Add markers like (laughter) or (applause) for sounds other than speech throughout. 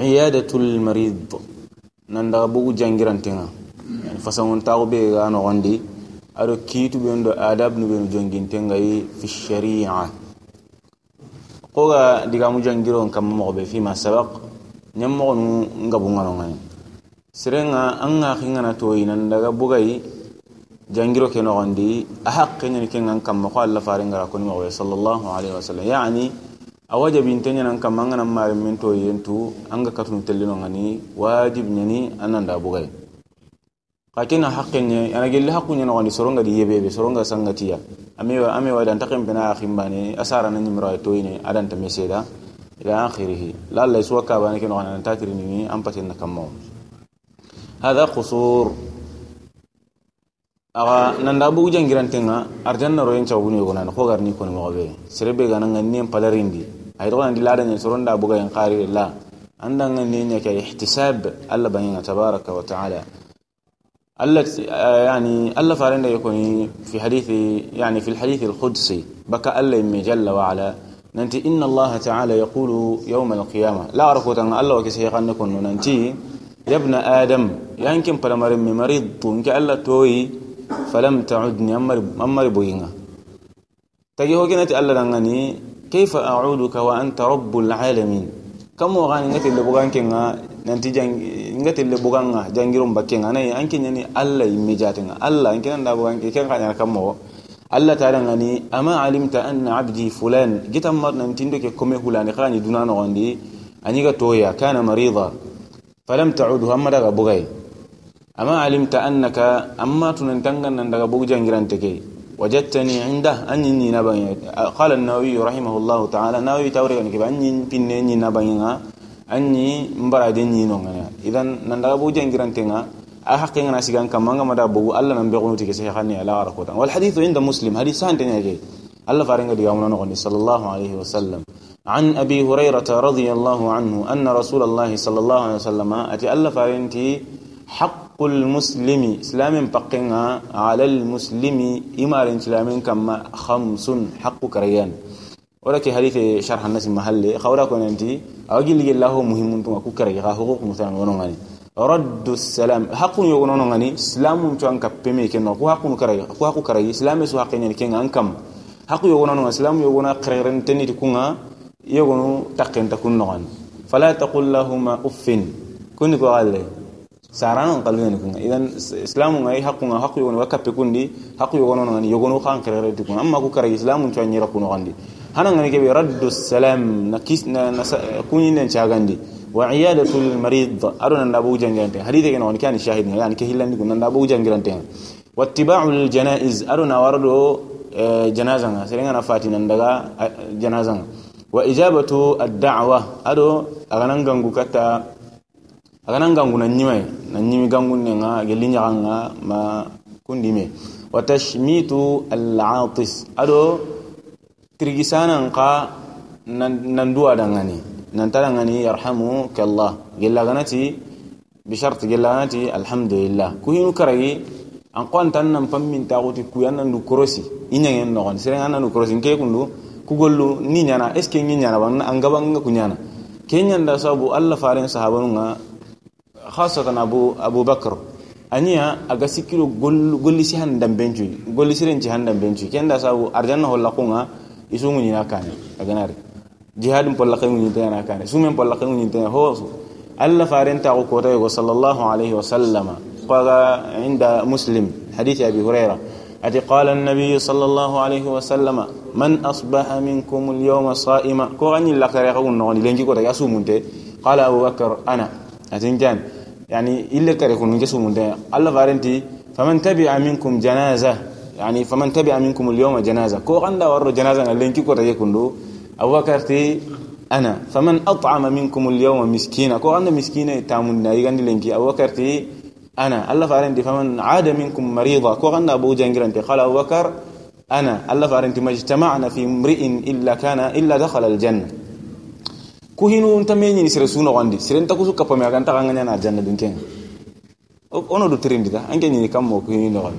iyadatul marid nan daga bugu jangirantenga yani fasangun taxu be ga no noxondi aro kitu be ndo adab nu ɓen jongintengayi fi sharia ko ga diga mu jangiron kam kamma moxo ɓe fima sabak ñam moxo nu ngai serenga an nga ŋaxi ŋana toyi nan daga bugai jangiro ke noxondi a xaqe ni ke ŋan kamma ko allah faringa ko ni mo sallallahu alaihi wasallam yani a wajabin nte ñanan kamma an gana mari min to yentu an ga katunu tellino ngani wajibi ñani an nanda bugay xatina haqqe ñe ana gelli haqqu ñana wani soronga di yebebe soronga sangatiya amewa amewa dan takem bena aximbane asara na ñimra toyine adanta meseda ila akhirih la la suwa kabane ke no ana tatiri ni an patenna kamma هذا kusur. Awa nanda bugu jangirantenga arjanna royen cawguni yogonan ko garni kono mogobe serebe gananga nen palarindi ay to andi lada nyen soronda buga en qari la anda ngani nya ka ihtisab alla bayin tabaraka wa ta'ala التي يعني الله فارنا يكون في حديث يعني في الحديث القدسي بكى الله جل وعلا ننتي إن الله تعالى يقول يوم القيامة لا أعرف أن الله وكسي نكون ننتي يا ابن آدم يمكن فلمر مريض إنك الله فلم تعدني أمر بوينا تجي هو كنت الله لنغني كيف أعودك وأنت رب العالمين؟ كم وغاني نتي اللي بغان كنا ننتي جان نتي اللي بغان جانجيرون بكين. أنا أنكي يعني الله يمجاتنا الله أنكي نندا بغان كان خاني كم هو؟ الله تعالى غني أما علمت أن عبدي فلان؟ جيت أمر ننتي كي كم فلان خاني دونان غاندي أنيك تويا كان مريضا. فلم تعوده أما دغا بغاي أما علمت أنك أما تنتنغن نندا بغ جانجيران تكي وجدتني عنده أني نبغي قال النووي رحمه الله تعالى النووي توري أنك أني بني نبغي أني مبرادني نونغنا إذا نندابو جنجران تينا أحقنا ناسيغان كما مدى بو الله نبغونو تيكي سيخاني على غرقوتا والحديث عند مسلم. حديث سان تنيا الله فارنغ دي يومنا نغني صلى الله عليه وسلم. عن أبي هريرة رضي الله عنه أن رسول الله صلى الله عليه وسلم أتي. الله فارنتي حق المسلم اسلام بقنا على المسلم إمار اسلام كما خمس حق كريان. ولكن حديث شرح الناس محل خورا كنتي أجل الله مهم أكو كري حقوق مثلا ونغني. رد السلام. حق يقولون ونغني. سلام تون كبمي كنا أكو حق كري حق كري إسلام سو حق يعني كنا أنكم. حق يقولون سلام يقولون قريرن تني تكونا يقولون تقين تكون نغن فلا تقول لهما أف كن قال sarano kalwen kun idan islamu ngai hakku nga hakku yogon wakappe kundi hakku yogon non ngani yogon khan kare kun amma ku kare islamu to nyira kun gandi hana ngani ke raddu salam na kis na kuni nen chagandi wa iyadatul marid aruna ndabu jangante hadithi kana wani kani shahid yani ke hilandi kun ndabu jangirante wattiba'ul janaiz aruna wardo janaza nga serenga na fatina ndaga janaza wa ijabatu ad-da'wa ado aganan gangu kata agana gangu na nyimai na nyimi gangu ne nga gelli nya nga ma kundime wa tashmitu al-atis. Ado tirgisana ka nan duwa dangani nan tara ngani yarhamu kallah gella ganati bi shart gella ganati alhamdulillah. Ku hinu karagi an kon nan pammin taguti ku yan nan du korosi. Inya nogon. No gon sere nan du korosi. Ke kundu ku gollu ni nyana eske ni nyana ban an gaban ku nyana kenyan da sabu allah farin sahabanu nga خاصة أبو أبو بكر. أنيا أغسكيلو غول غولي سي هاندام بنجوي غولي سيرن سي هاندام بنجوي كندا ساو أرجانا هولا كونغا يسومو نينا كاني. أغناري. جهاد مبلا خيمو نينا كاني. سومن بلا خيمو نينا هو الله فارن تاغو كوتا صلى الله عليه وسلم. قال عند مسلم. حديث أبي هريرة. أتي قال النبي صلى الله عليه وسلم من أصبح منكم اليوم صائما. كوغاني لا كاريغو نوني لنجي كوتا يسومونتي قال أبو بكر أنا. أتنجان يعني إلا كريكون من جسم ده. الله فارنتي فمن تبع منكم جنازة يعني فمن تبع منكم اليوم جنازة. كو غندا ورو جنازة لينكي كو تيكون له أبو بكر أنا. فمن أطعم منكم اليوم مسكينة كو غندا مسكينة تامن يغندي لينكي. أبو بكر أنا. الله فارنتي فمن عاد منكم مريضة. كو غندا أبو جنجرنتي قال أبو بكر أنا. الله فارنتي ما اجتمعنا في امرئ إلا كان إلا دخل الجنة. Ku hinu ntame ni sere suno wandi sere nta kusu kapame aga nta nganya na janna dun ken ono do tirindi da anke ni kam mo ku hinu no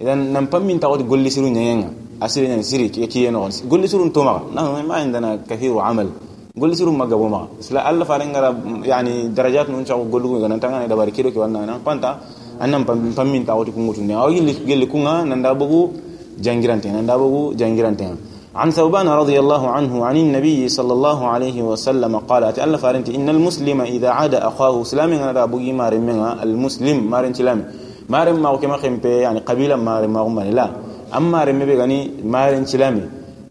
idan nan pammin ta wadi golli siru nyenga asiri nyen siri ki ki no golli siru to ma na ma indana kathiru amal golli sirum magabo ma sila alla fare ngara yani darajat nun chaw gollu ko nan tanga da bari kido ke wannan nan panta annam pammin ta woti kungutu ne awi gelli kunga nan da bugu jangirante nan da bugu jangirante عن ثوبان رضي الله عنه عن النبي صلى الله عليه وسلم قال أتألف أنت إن المسلم إذا عاد أخاه سلام أنا أبوي مارم منها المسلم مارن سلام مارم ما كما خمبي يعني قبيلة مارم ما لا. أما مارم بيغني مارن سلامي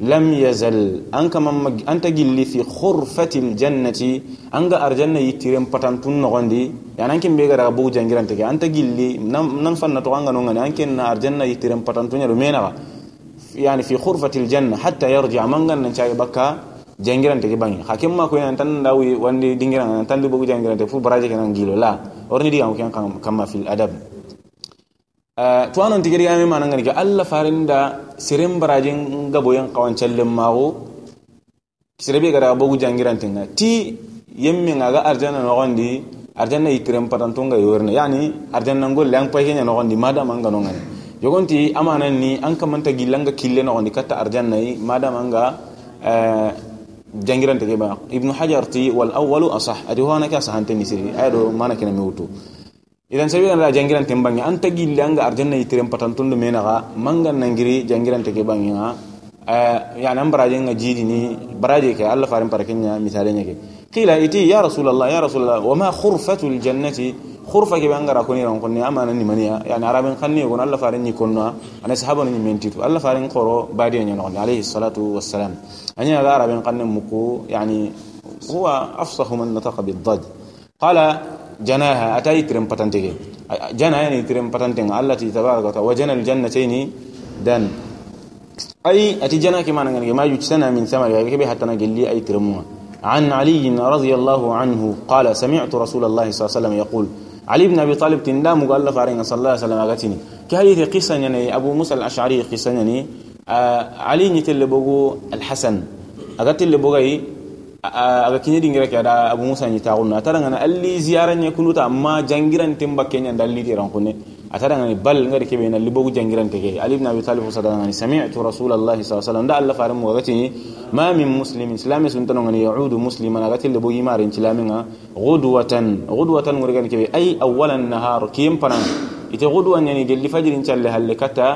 lam yazal an kama an ta gilli fi khurfatil jannati an ga arjanna yitiren patantun nogondi yana an kin be gara bugu jangiran tege an ta gilli nan fanna to anga nongani yani fi khurfatil janna hatta yarji amangan nan chay bakka jangiran tege bangi. Hakim ma ko yan tan dawi wandi dingiran tan bugu jangiran te fu baraje kenan gilo. La orni diga ko kan fil adab. To anon tigiri yami manan ngani ke alla farinda sirin barajin gabo yan kawan challin mago sirebe gara bogu jangiran tinga ti yemmi ngaga arjana no gondi arjana itirem patantunga yorne. Yani arjana ngol yang pa kenya no gondi madam anga no ngani jogonti amana ni an kamanta gillanga kille nogondi katta arjannayi madama nga eh, jangirante ke ba ibnu hajar ti wal awalu asah. Adi howanake a sahantenni siri aya mana kena mi wutu idan sabiɗanata jangirante bange an ta gille anga arjannayi tiren patantundu menaga mangan nangiri jangirante ke bangega eh, yani an baraje nga jiidi ni baraje ke allah farin para misale ñake qila iti ya rasulallah ya rasulallah wama khurfatu ljannati khurfa ke banga ra koni ron konni amana ni maniya yani arabin khanni gon Allah farin ni konno ana sahaba ni mentitu Allah farin qoro badi ni non alayhi salatu wassalam anya ga arabin khanni muku yani huwa afsahu man nataqa bid-dad qala جناها أتاي ترم بتنتجي جنا يعني ترم بتنتج التي تبارك وتعالى وجنا الجنتين دان أي أتي جنا كما نقول ما يجسنا من ثمر يعني كبي حتى نقول أي ترموها عن علي رضي الله عنه قال سمعت رسول الله صلى الله عليه وسلم يقول علي بن أبي طالب تندام قال له فارين صلى الله عليه وسلم اغتني كهذه قصة يعني أبو موسى الأشعري قصة يعني آه علي نتل بوغو الحسن. اغتل بوغي aga kinye dingira ke da abu musa ni ta gunna tara ngana alli ziyaran ya kunuta amma jangiran timba kenya dalli ti ran kunne atara ngani bal ngari kebe na libogu jangiran te ke ali ibn abi talib sallallahu alaihi sami'tu rasulullahi sallallahu alaihi wasallam da allah faram wa gati ma min muslimin islami sun tano ngani yaudu musliman agati libo yimarin tilaminga ghudwatan ghudwatan ngari gani kebe ay awwalan nahar kiyem panan ite ghudwan yani gelli fajrin challe halle kata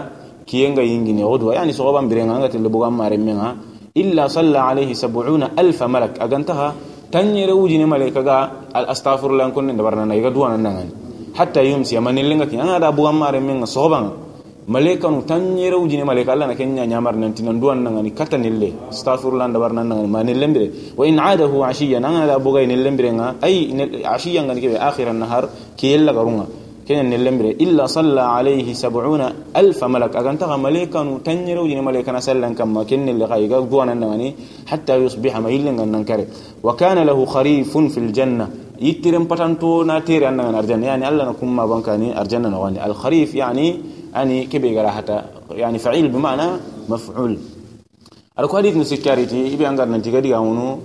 kiyenga yingine ghudwa yani so ban birenga ngati libo gamare menga إلا صلى عليه سبعون ألف ملك. أجنتها تنير وجني ملك جا أستغفر الله كن دبرنا يقدوانا نعن حتى يمسي من اللي نكين أنا أبو أمار من صوبان. ملك أنو تنير وجني ملك. الله نكين نعمر ننتين ندوان نعن كتن اللي أستغفر الله دبرنا نعن ما نلمبر وإن عاده عشيا. أنا أبو جاي نلمبر أي عشيا نعن كي آخر النهار كي يلا قرونا كن نلمبر إلا صلى عليه سبعون ألف ملك. أجن تغى ملكا تنير وجن ملكا سلن كما كن اللي غايق دوانا نغني حتى يصبح ما يلن ننكر وكان له خريف في الجنة. يترم بطنتو ناتير أن أرجن. يعني ألا نكون ما بنكاني أرجن نغني الخريف يعني أني كبي حتى يعني فعيل بمعنى مفعول. أركو حديث نسكاريتي إبي أنغر ننتيجا دي أونو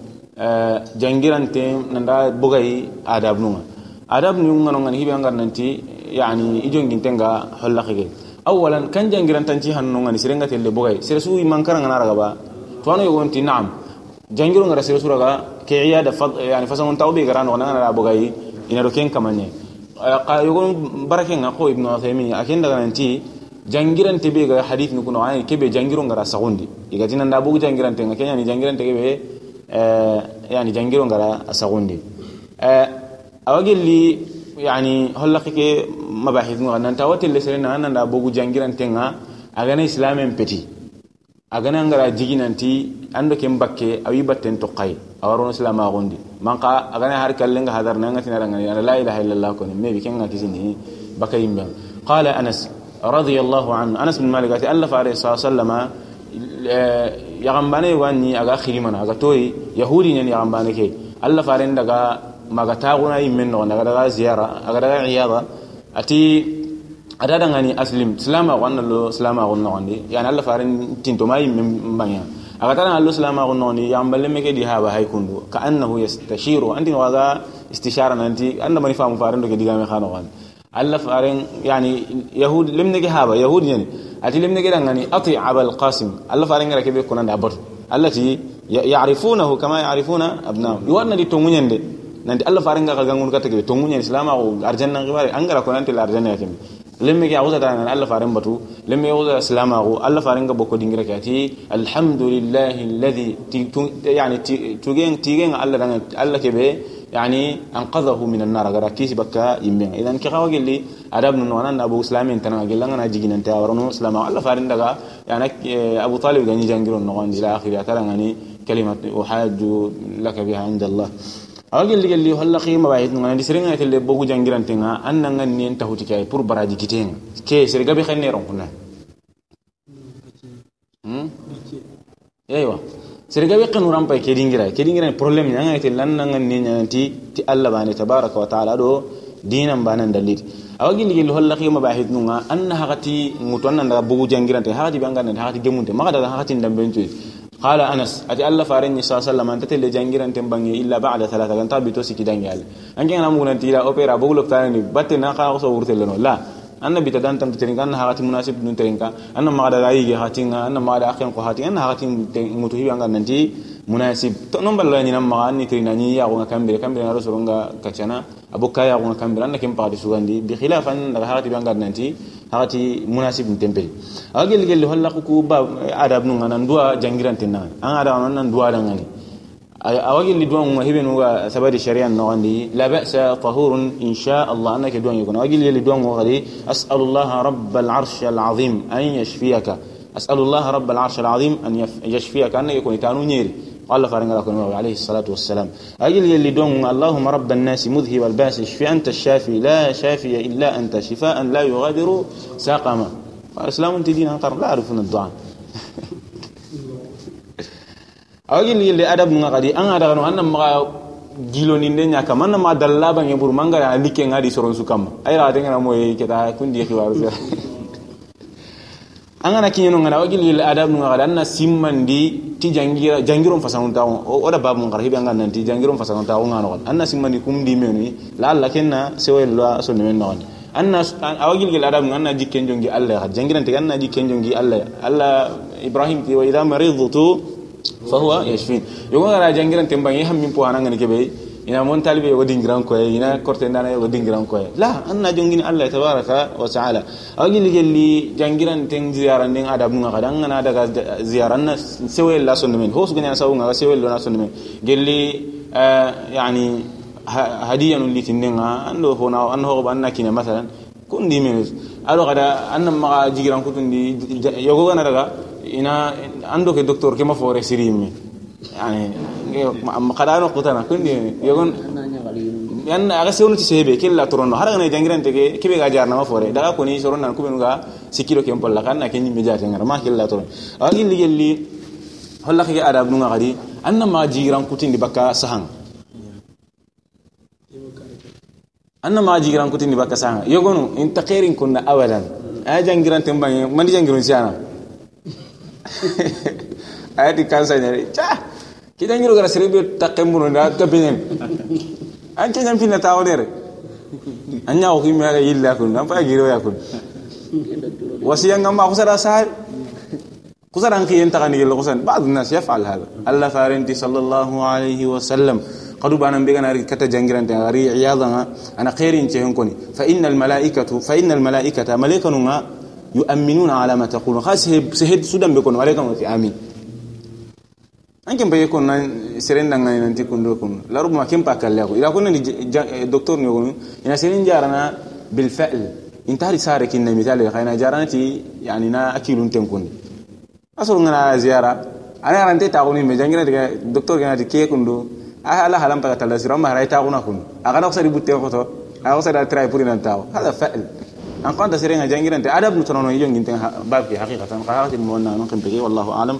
جنجيران تيم نندا بغي آداب نوما. adab ni ngano ngani hibe ngar nanti yani ijon gintenga holla khige awalan kan jangiran tanci hanno ngani sirenga telle bogay sire su man karanga naraga ba. To ano yonti na'am. Jangiru ngara sire raga ke iyada fad yani fasamun tawbi garano ngana ngara bogay ina do ken kamanye. Ka yogon baraken ko ibnu uthaymin akin daga nanti jangiran tebe ga hadith ni kuno ay kebe jangiru ngara sagundi. Igatina da jangiran tenga kenya ni jangiran tebe eh yani jangiru ngara sagundi. Eh awagilli yani hollakike mabahith ngo nan tawati le serena nan da bogu jangiran tenga agana islamen peti agana ngara jiginanti ando kem bakke awi batten to qay awarono islama gondi manka agana har kallenga hadar nan ngati naranga ya la ilaha illallah ko me bi kenga kisini bakay yimbe qala anas radiyallahu anhu anas bin malik fa alayhi sallama yagambane wani aga khilimana aga toyi yahudi ne yagambane ke allah fa daga maga taxuna yimmen noxonde aga daga ziyara aga daga iyada ati ada dangani aslim silama xo lo silama xun noxondi yani allah faren tintoma yimmen mbangia aga tadanga allo silama xun noxondi yaxamballe meke di haba hay kundu ka annahu yastashiru antin waga istishara nanti anda mani famu faren do ke digame xa noxondi allah faren yani yahud lemnege haba yahud ñani ati lemnege dangani ati abal qasim allah faren ngara kebe konande a batu allah ti يعرفونه كما يعرفون ابنائهم يوانا دي تونغنين nanti allah farenga ka gangun kata ke tongunya islam ko arjanna ngibare angara ko nanti arjanna yakim lemme ke awza tan allah faren batu lemme awza islam ko allah farenga boko dingira ke ati alhamdulillahi alladhi yani tugen tigen allah dan allah ke be يعني انقذه من النار غرا كيس بكا يمين اذا كي خاوا لي ادب نو أنا ابو اسلام انت أنا قال أنا جيجي انت ورنو اسلام الله فارن دغا يعني ابو طالب غني جانغيرون نو إلى اخر ترى يعني كلمه احاج لك بها عند الله awagel ligel li holla khima bayit ngana di seringa tele bogu jangiran tenga anna ngan ni enta huti kay pour baraji kitenga ke serga bi khenne ron kunna hmm? Aywa serga bi khanu rampa ke dingira ke dingira problem nyanga ite lanna ngan ni nyanti ti alla bani tabaraka wa taala do dinan banan dalit awagel ligel holla khima bayit nunga anna hagati ngutonna ndaga bogu jangirante hagati bangana hagati gemunte maka daga hagati ndambentu قال انس اتي الله فارني صلى الله عليه وسلم انت تلي جانغيران تمباني الا بعد ثلاثة كان تابي تو سيكي دانغال انجي أنا مو نتي لا اوبيرا بوغلو تاني باتنا خا خو ورتلنو لا anna bita dan tam tirin kan hagati munasib dun tirin ka anna ma da gayi hatin anna ma da akhin ko hatin anna hagati mutu hibi anga nanti munasib to non balla ni namma anni tirin ni ya ko kambere kambere na rasul nga kacana abuka ya ko kambere anna kim padi hagati munasib tempeli agel gel holla ku ba adab nu ngana ndua jangiran tinna an ada nan ndua da ngani awagel duwan mu hibe nu ga sabadi shari'an no andi la ba'sa tahurun insha Allah annaka duwan yakun awagel gel duwan mu gadi as'alullah rabbal arsh al azim an yashfiyaka as'alullah rabbal arsh al azim an yashfiyaka annaka yakun tanu nyeri قال فارن لكم عليه الصلاة والسلام. أجل يلي دون اللهم رب الناس مذهب الباس اشفي أنت الشافي لا شافي إلا أنت. شفاء لا يغادر ساقما. فإسلام تدين أنقر لا أعرفون الدعاء. (laughs) أجل يلي أدب من غدي أنا أدغنو أنا ما giloninde nya kama na ma dalla ban yebur mangara like ngadi soron sukam ay ra de ngana moy kundi khiwaru angana kinyeno ngana wagil lil adab nu ngada anna simmandi ti jangira jangiron fasanun tawo o da babu ngar hibe ngana ti jangiron fasanun tawo ngano anna simmandi kum di meni la alla kenna sewel lo so ne men non anna awagil lil adab ngana jikken jongi alla jangiran te anna jikken jongi alla alla ibrahim ti wa idha maridtu fa huwa yashfin. Yogo ngara jangiran te mbangi ham min po hananga kebe ina mon talibe yogo dingiran koye ina korte ndana yogo dingiran koye la anna jongini allah tabaraka wa taala awgili gelli jangiran ten ziyaran den adab nga kada ngana daga ziyaran na sewel la sonno men hosu ganya sawu nga sewel la sonno men gelli yani hadiyan li tindenga ando hona an ho banna kina masalan kundi men ado kada anna ma jigiran kutundi yogo gana daga ina ando ke doctor ke ma fore sirimi yani kadano kutana kundi yogon yan aga sewnu ti sebe killa torono har ngana jangiran tege kibe ga jarna ma fore. Daga koni soron nan kubenu ga sikiro kem polla kan na kenni meja tengara ma killa toron agi ligelli holla ke adab nu ngadi anna ma jiran kutindi bakka sahan anna ma jiran kutindi bakka sahan yogonu in taqirin kunna awalan. Ay jangiran tembang mandi jangirun siana. (laughs) Ayati kansa nyari. Cha ngiro gara serebe takembuno da kapinen an kenya finna tawdere anya o kimi aga yilla kun nan fa giro ya kun wasiya ngam ma kusara sahal kusara nki yenta kan yilla kusan. Ba'd الناس يفعل هذا الله فارنتي صلى الله عليه وسلم قد بان بيغنا كتا جانغران تاري عياضا أنا خيرين تي هنكوني فان الملائكه فان الملائكه ملائكه يؤمنون على ما تقولون خاص سهد سودان بيكون عليكم امين anke mbaye kon na serenda ngani nanti kundo kun la rubma kem pa kalle ko ila kunni docteur ne gonu ina serin jarana bil fa'l intari sare kin na misali khayna jarana ti yani na akilun ten kun asoro ngana ziyara ana rante ta goni me jangira diga docteur gana ti ke kundo ala halam pa tala sira ma raita kuna kun aga na sari butte ko to aga sari try puri nan taw hada fa'l an qanta serenga jangira te adab nutono yongin ten babki haqiqatan qahati mo na non kan wallahu alam